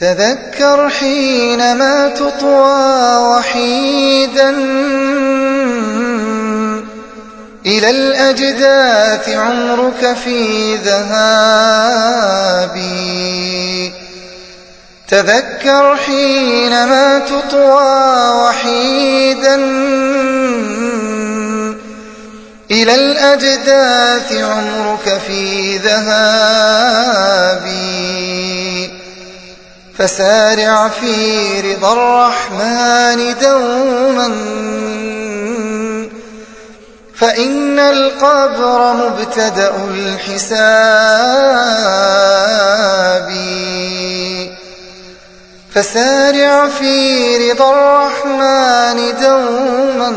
تذكر حينما تطوى وحيدا إلى الأجداث عمرك في ذهابي. تذكر حينما تطوى وحيدا إلى الأجداث عمرك في ذهابي. فسارع في رضا الرحمن دوما. فإن القبر مبتدأ الحساب. فسارع في رضا الرحمن دوما.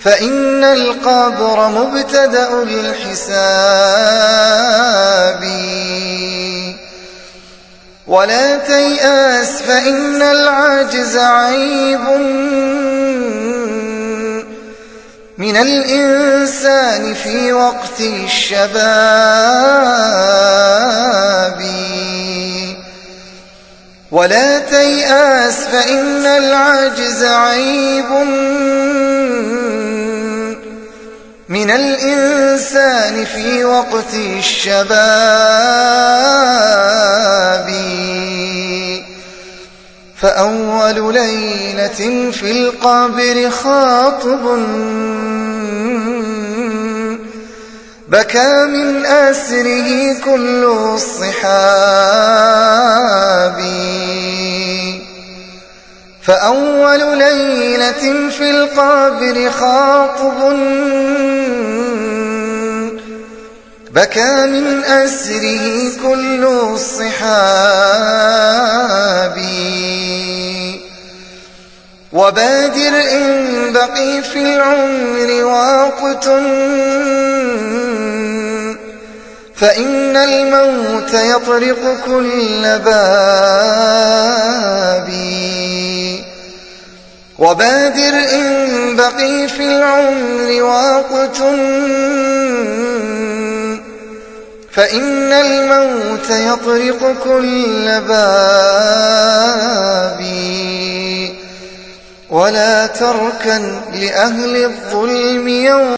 فإن القبر مبتدأ الحساب. ولا تيأس فإن العجز عيب. من الإنسان في وقت الشباب. ولا تيأس فإن العجز عيب. من الإنسان في وقت الشباب. فأول ليلة في القبر خاطب بكى من أسره كل الصحاب. فأول ليلة في القبر خاطب بكى من أسره كل وبادر إن بقي في العمر وقت فإن الموت يطرق كل باب. وبادر إن بقي في العمر وقت فإن الموت يطرق كل باب. ولا تركن لأهل الظلم يوم